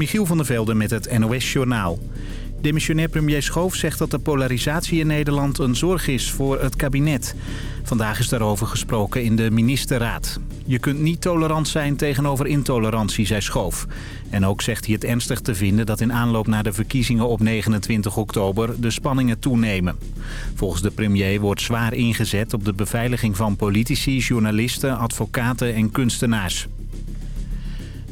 Michiel van der Velde met het NOS-journaal. Demissionair premier Schoof zegt dat de polarisatie in Nederland een zorg is voor het kabinet. Vandaag is daarover gesproken in de ministerraad. Je kunt niet tolerant zijn tegenover intolerantie, zei Schoof. En ook zegt hij het ernstig te vinden dat in aanloop naar de verkiezingen op 29 oktober de spanningen toenemen. Volgens de premier wordt zwaar ingezet op de beveiliging van politici, journalisten, advocaten en kunstenaars.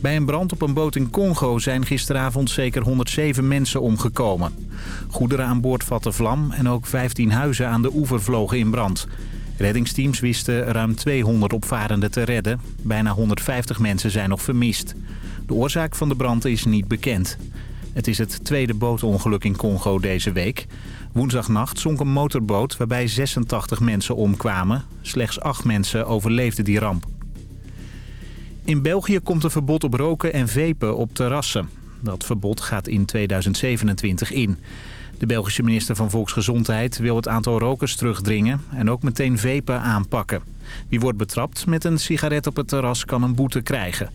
Bij een brand op een boot in Congo zijn gisteravond zeker 107 mensen omgekomen. Goederen aan boord vatten vlam en ook 15 huizen aan de oever vlogen in brand. Reddingsteams wisten ruim 200 opvarenden te redden. Bijna 150 mensen zijn nog vermist. De oorzaak van de brand is niet bekend. Het is het tweede bootongeluk in Congo deze week. Woensdagnacht zonk een motorboot waarbij 86 mensen omkwamen. Slechts 8 mensen overleefden die ramp. In België komt een verbod op roken en vepen op terrassen. Dat verbod gaat in 2027 in. De Belgische minister van Volksgezondheid wil het aantal rokers terugdringen en ook meteen vepen aanpakken. Wie wordt betrapt met een sigaret op het terras kan een boete krijgen.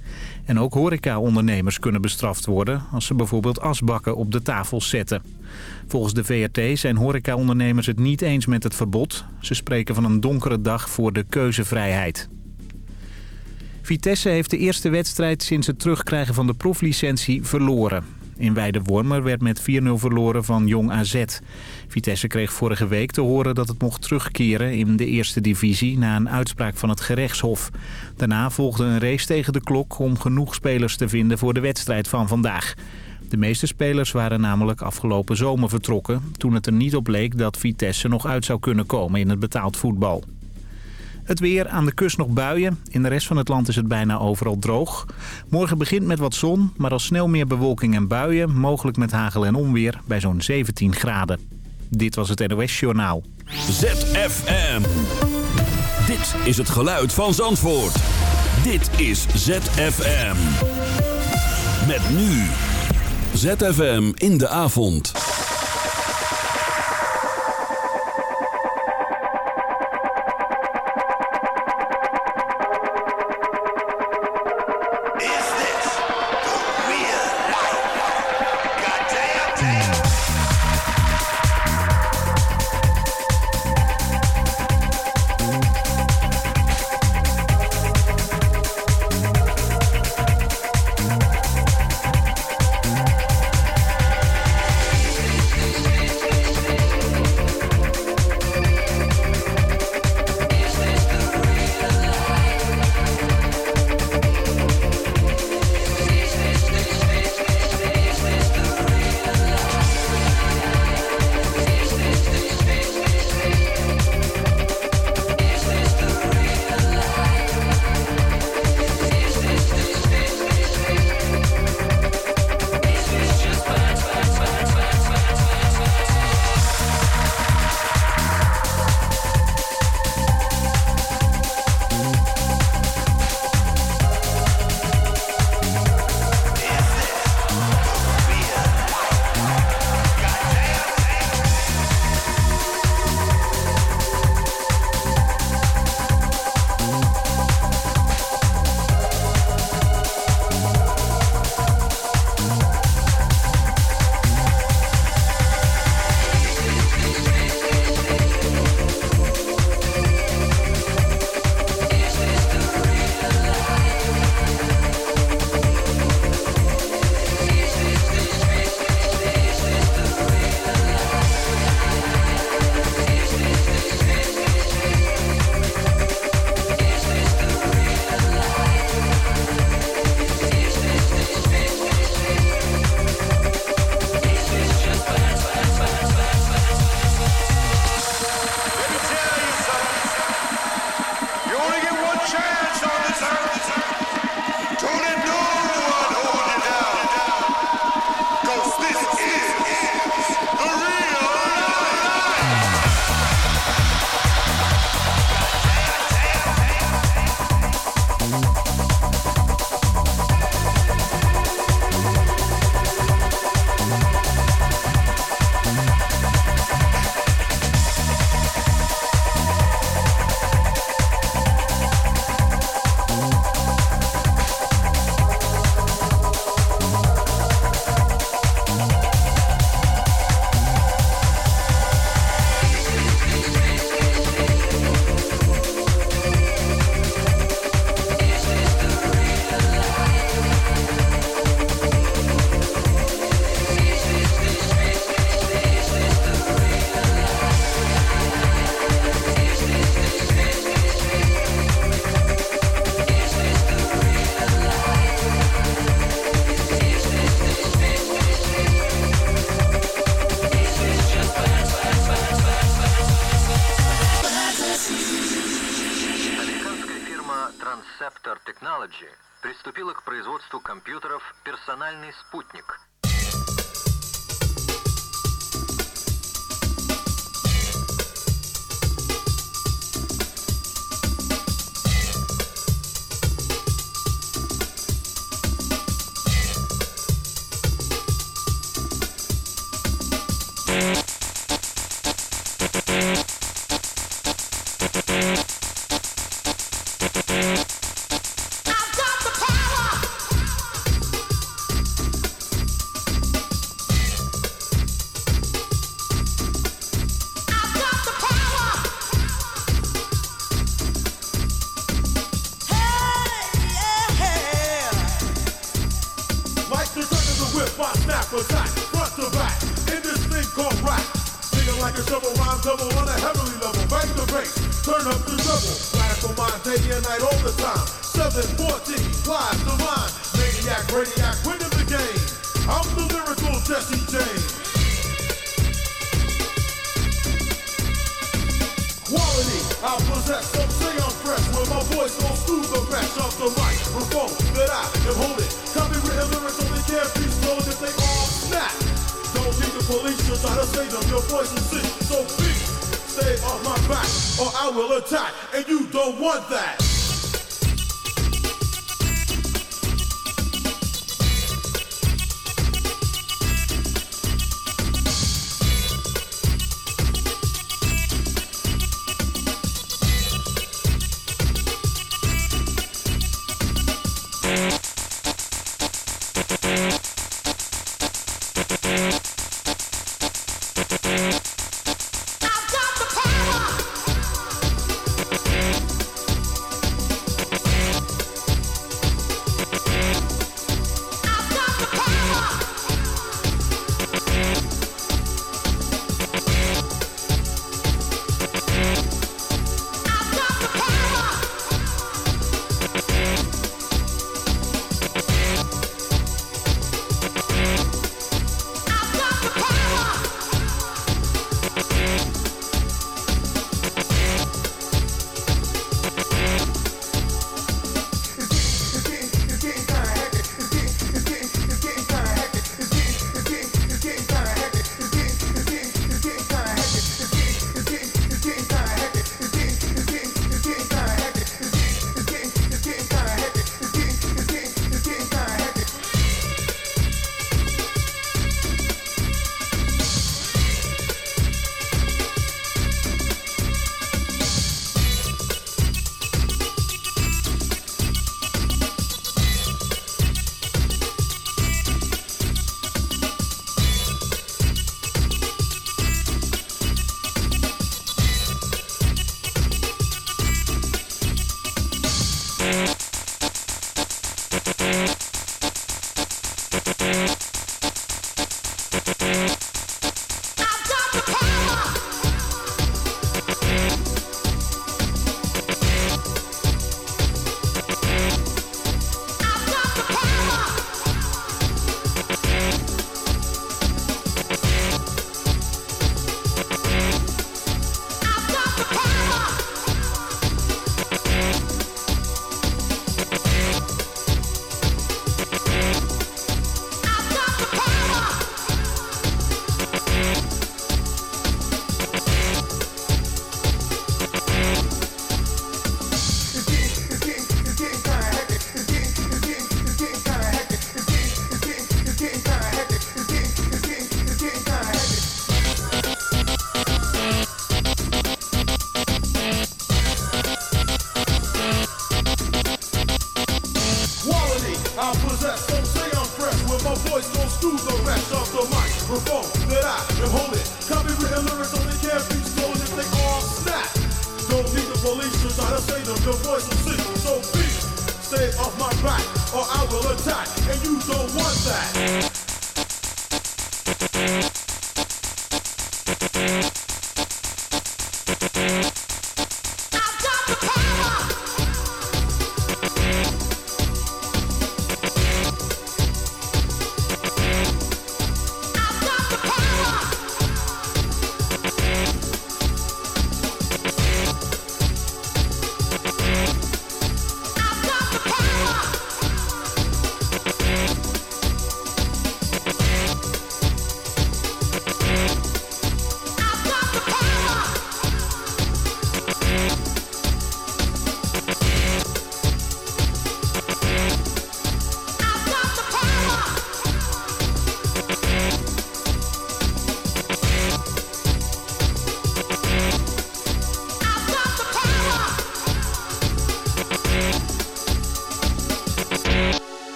En ook horeca-ondernemers kunnen bestraft worden als ze bijvoorbeeld asbakken op de tafels zetten. Volgens de VRT zijn horeca-ondernemers het niet eens met het verbod. Ze spreken van een donkere dag voor de keuzevrijheid. Vitesse heeft de eerste wedstrijd sinds het terugkrijgen van de proflicentie verloren. In Weidewormer werd met 4-0 verloren van Jong AZ. Vitesse kreeg vorige week te horen dat het mocht terugkeren in de eerste divisie... na een uitspraak van het gerechtshof. Daarna volgde een race tegen de klok om genoeg spelers te vinden voor de wedstrijd van vandaag. De meeste spelers waren namelijk afgelopen zomer vertrokken... toen het er niet op leek dat Vitesse nog uit zou kunnen komen in het betaald voetbal. Het weer aan de kust nog buien. In de rest van het land is het bijna overal droog. Morgen begint met wat zon, maar al snel meer bewolking en buien. Mogelijk met hagel en onweer bij zo'n 17 graden. Dit was het NOS Journaal. ZFM. Dit is het geluid van Zandvoort. Dit is ZFM. Met nu. ZFM in de avond. Transceptor Technology приступила к производству компьютеров «Персональный спутник»,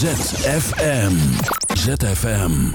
ZFM. ZFM.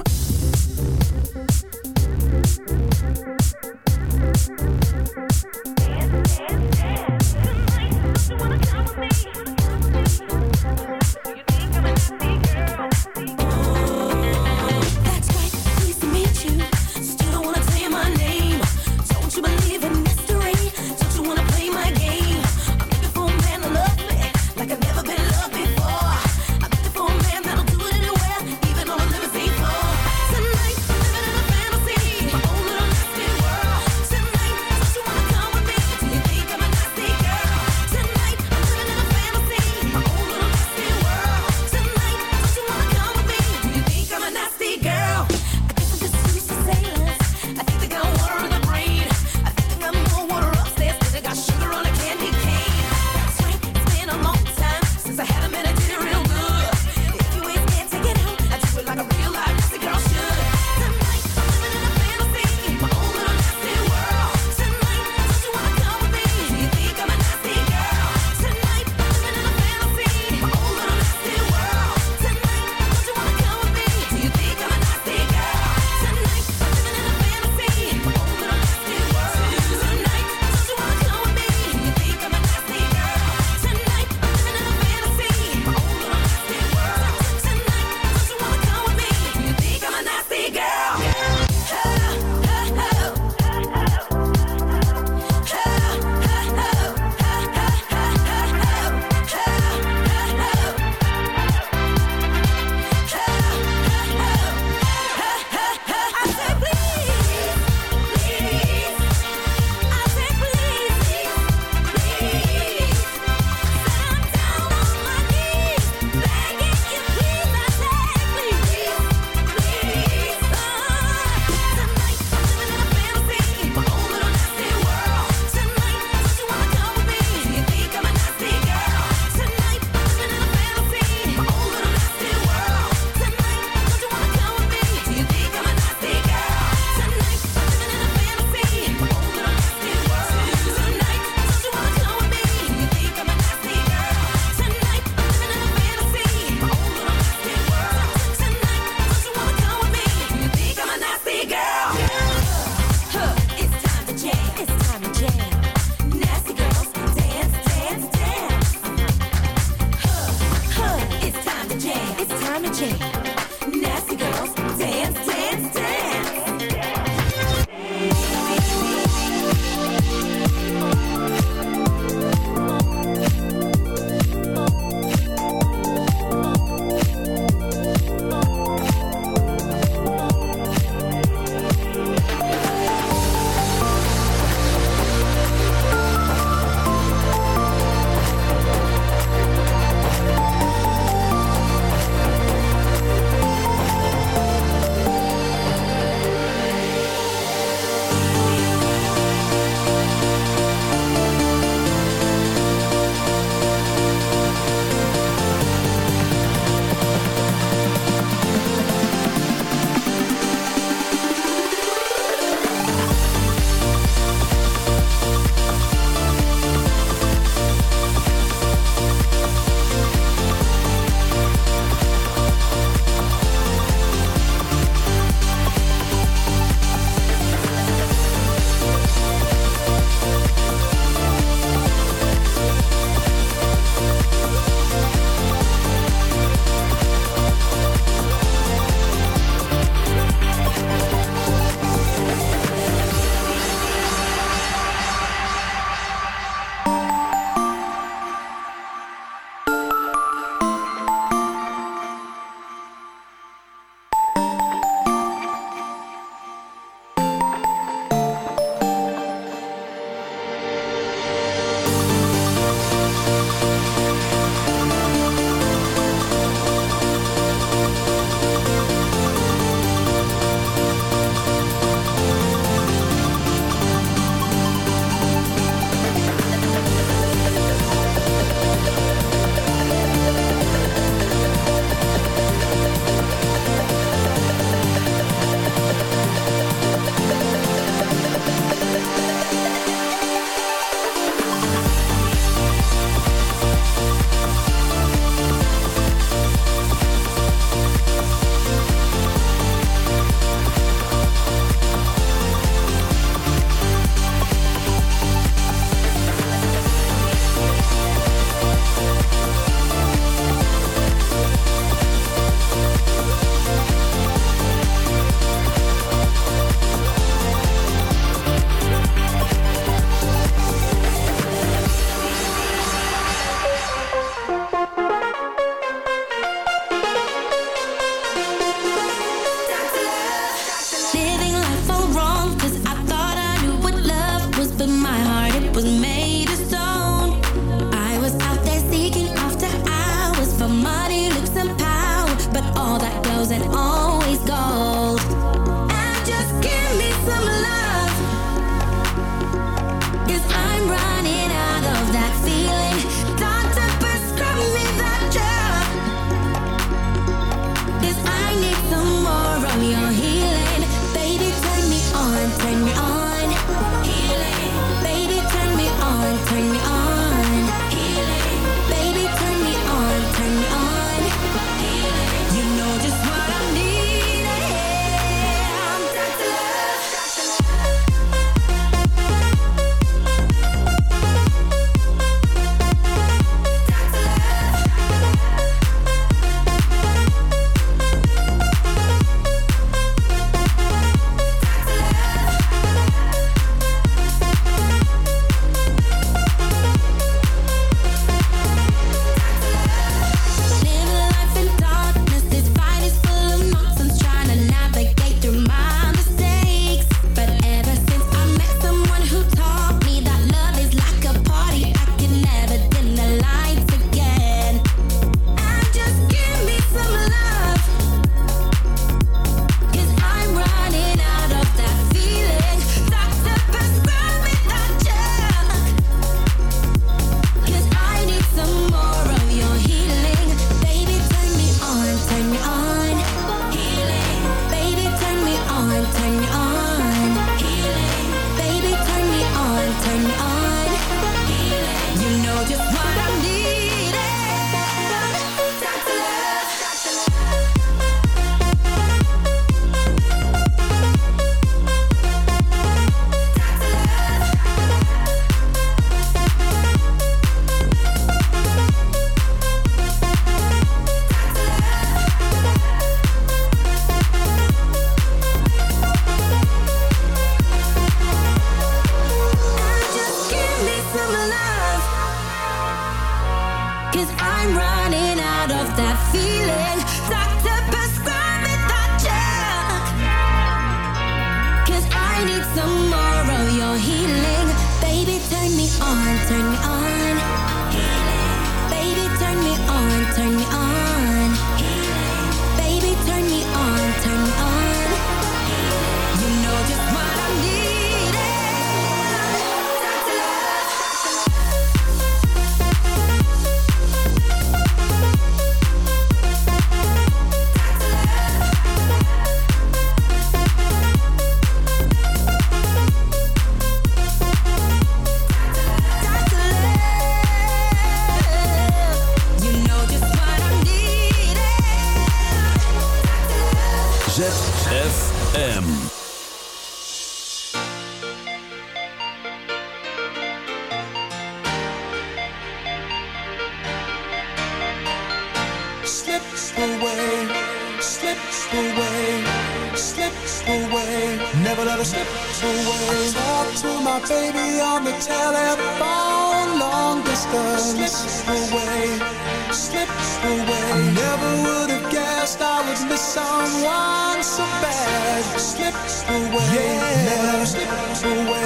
away.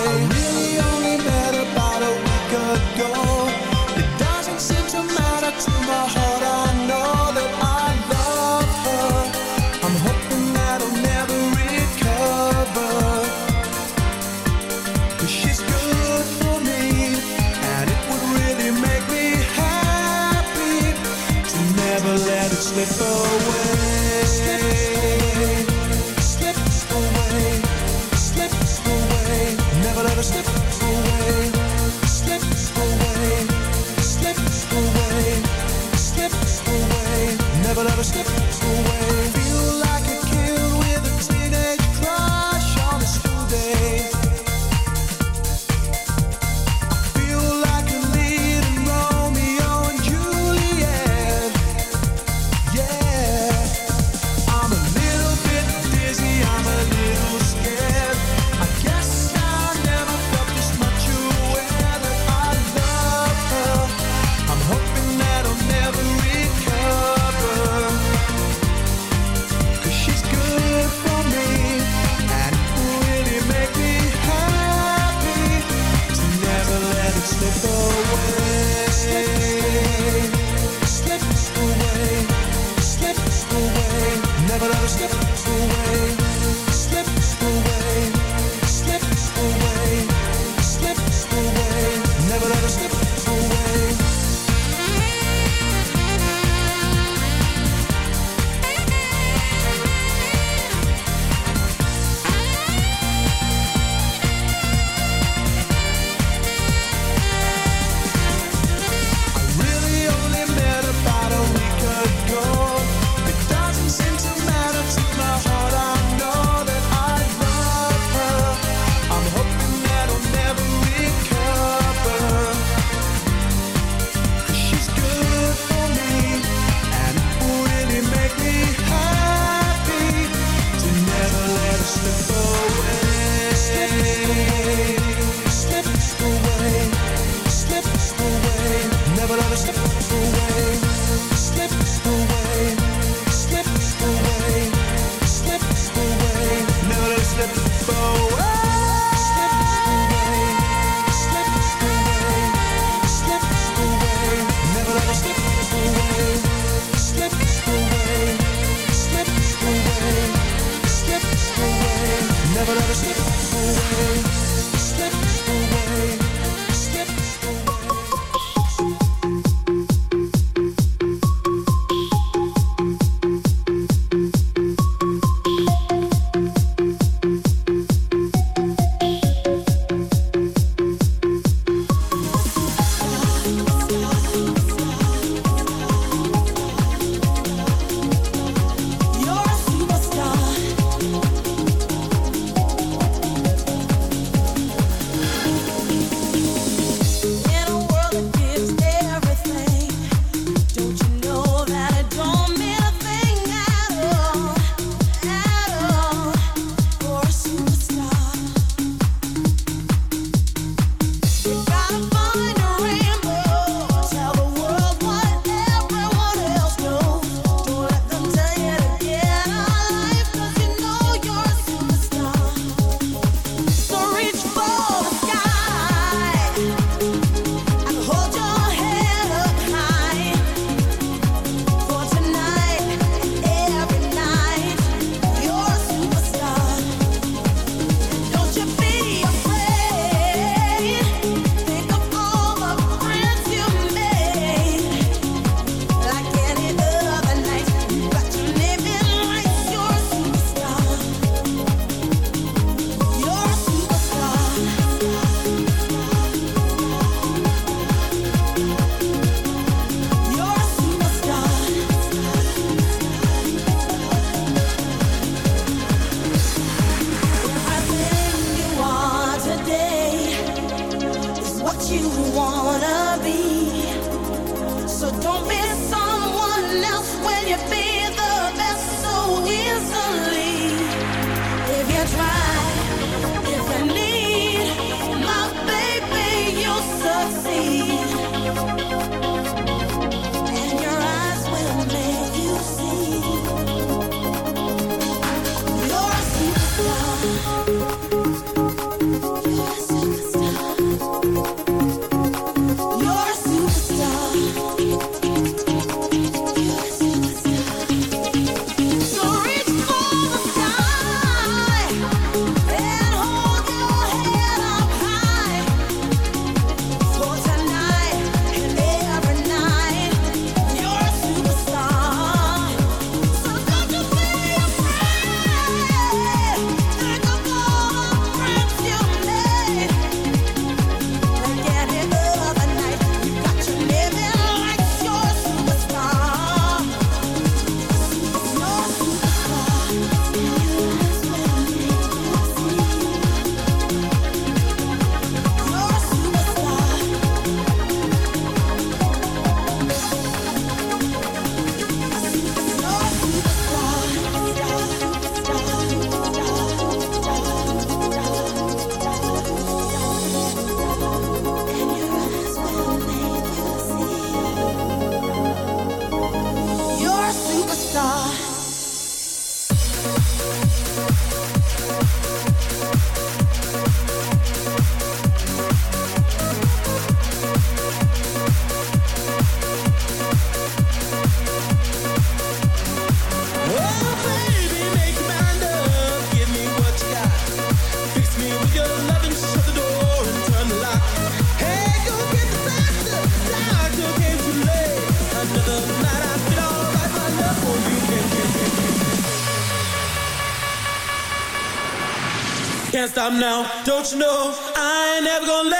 I'm now, don't you know, I ain't never gonna let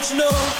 don't you?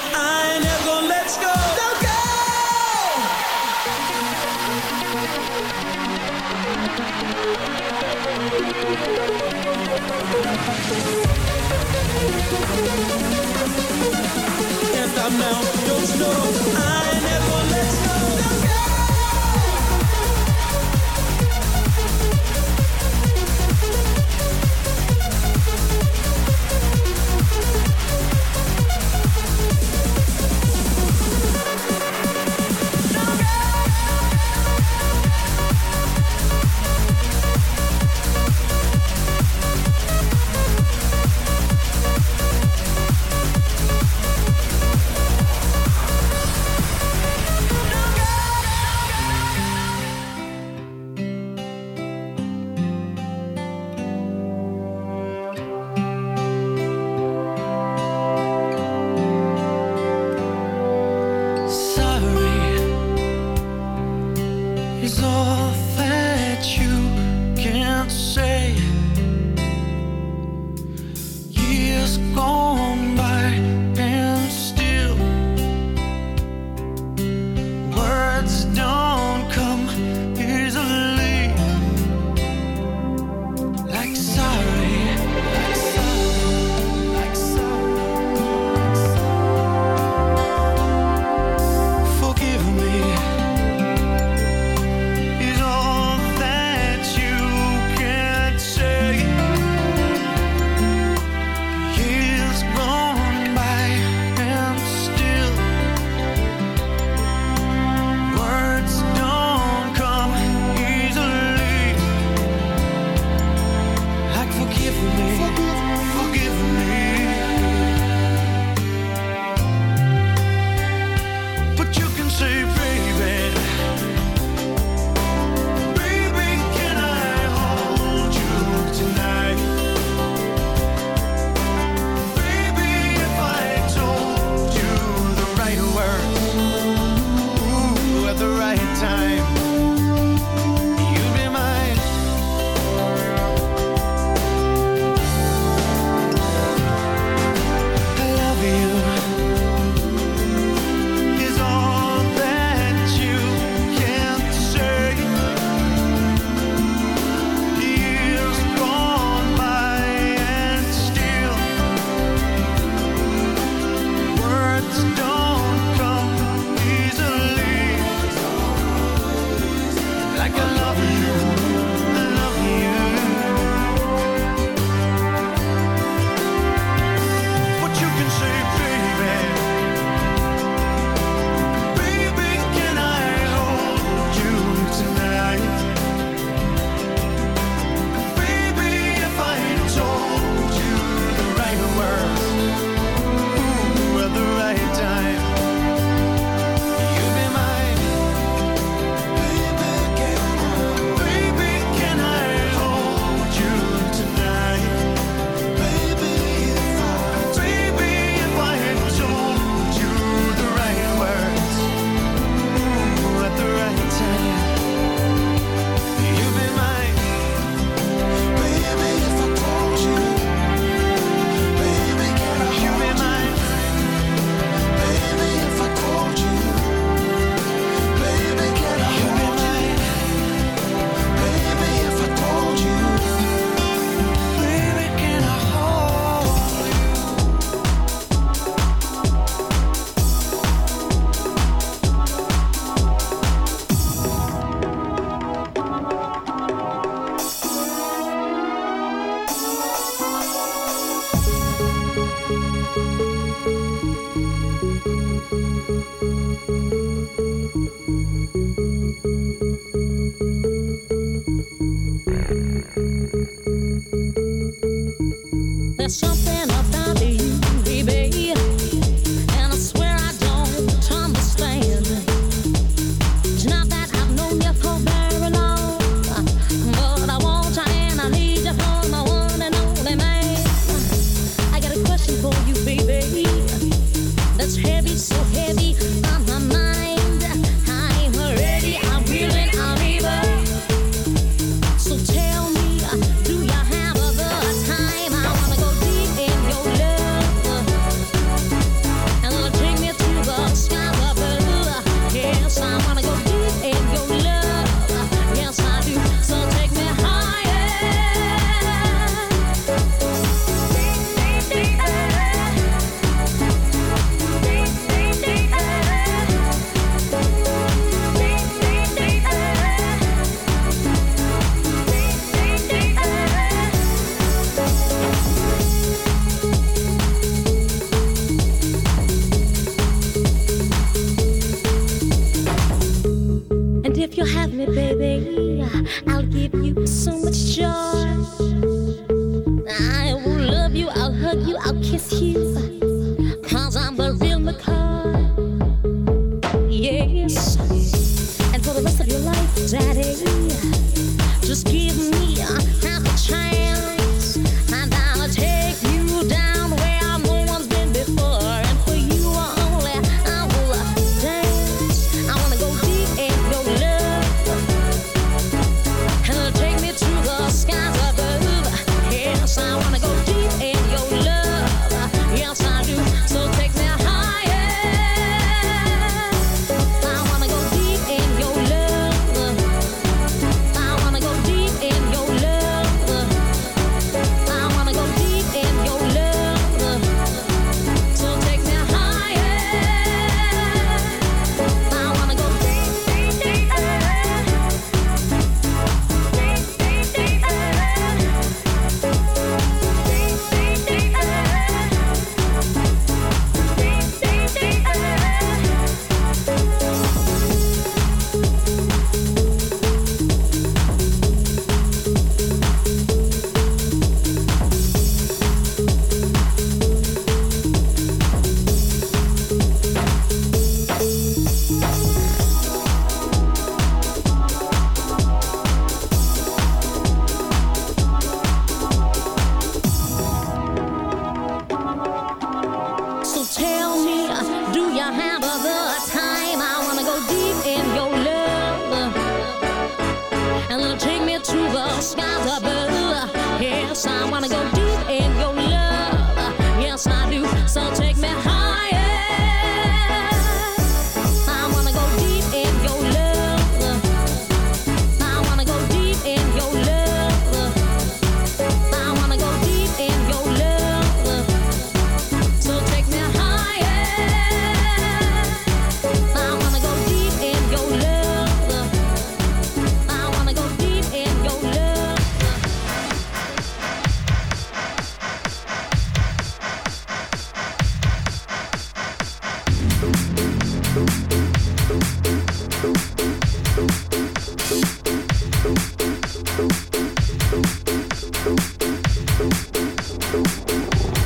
Something about you,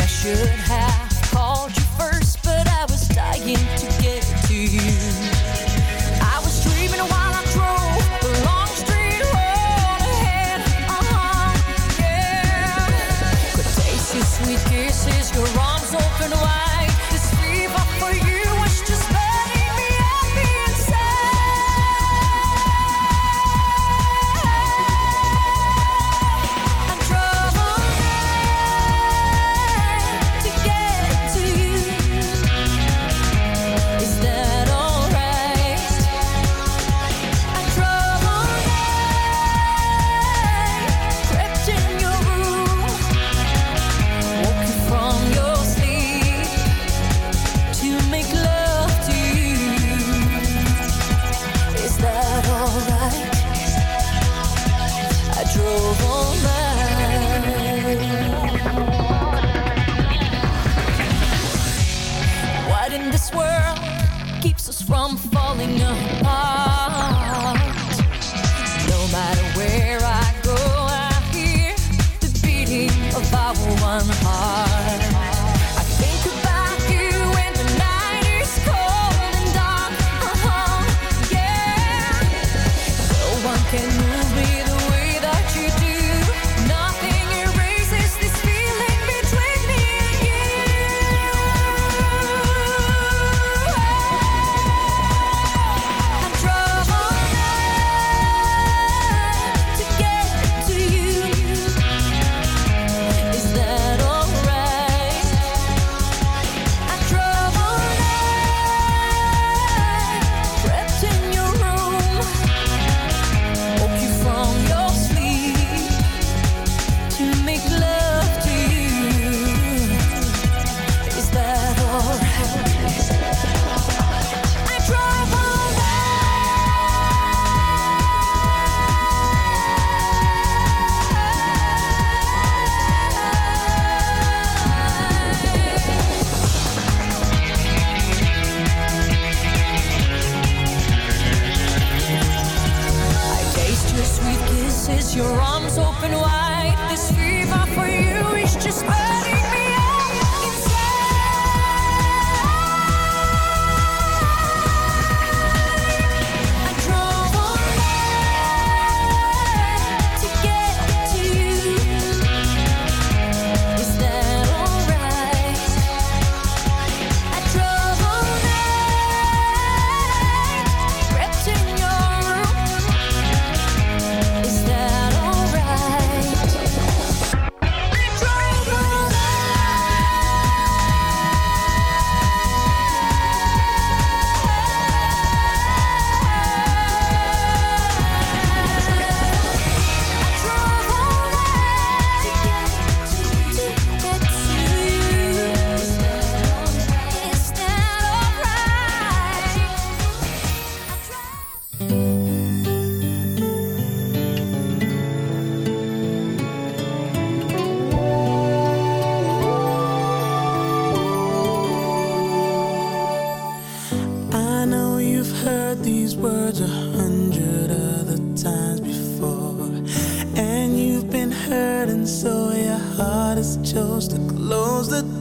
I should have.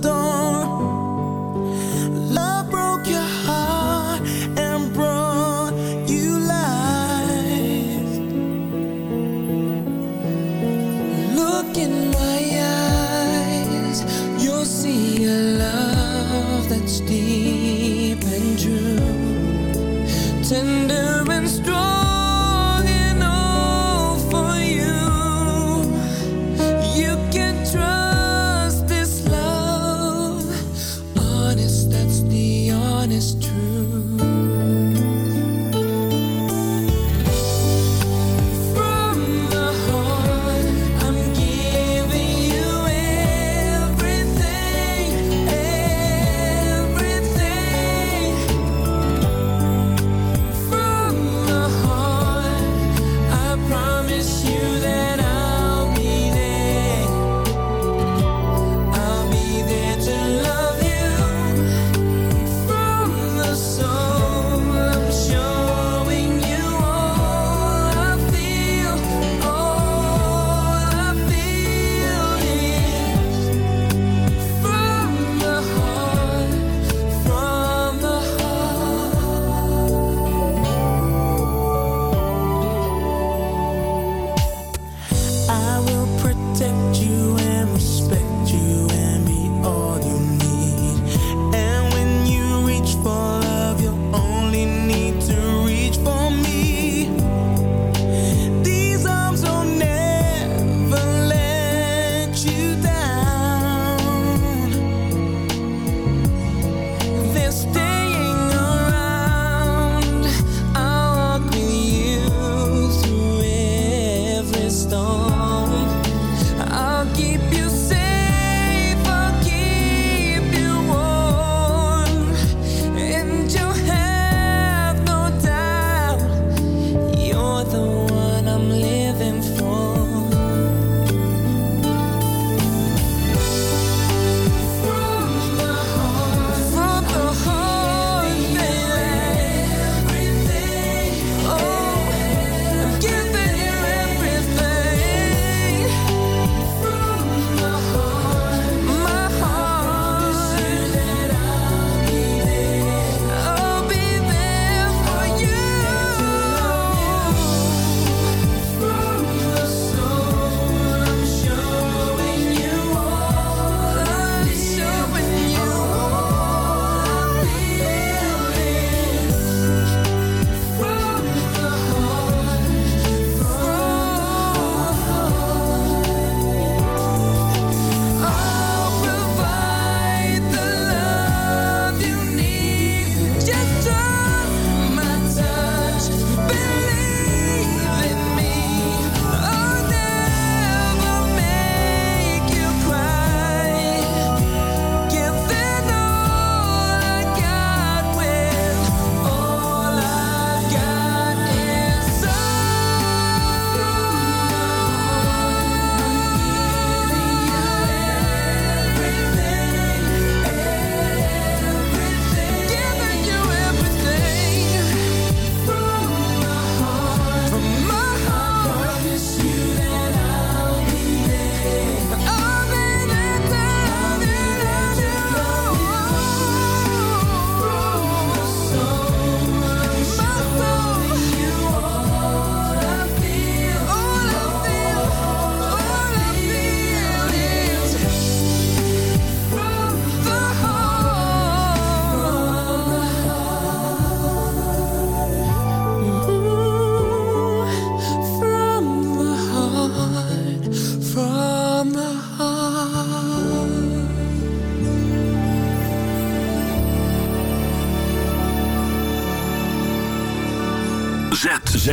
don't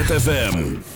ZFM.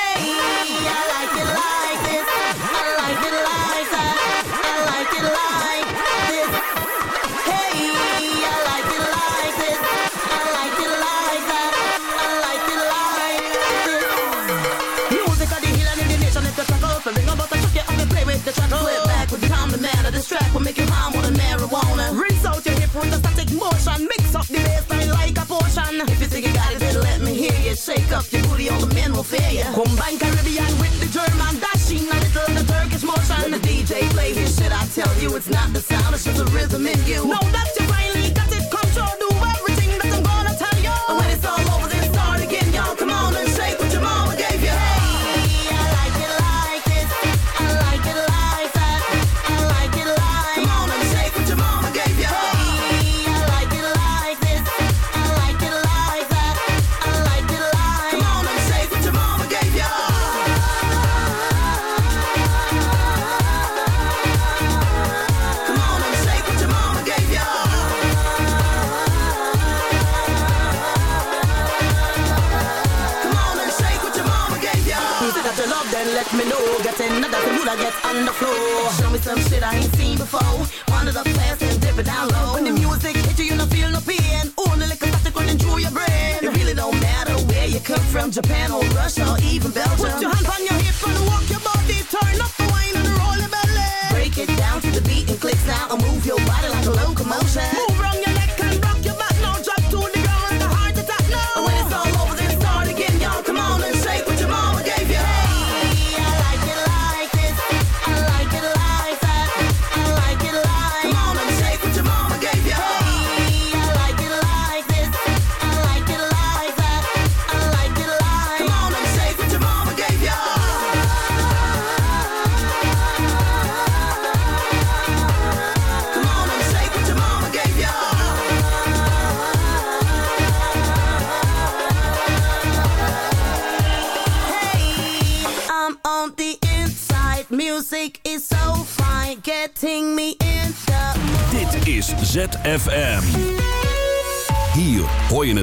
you. No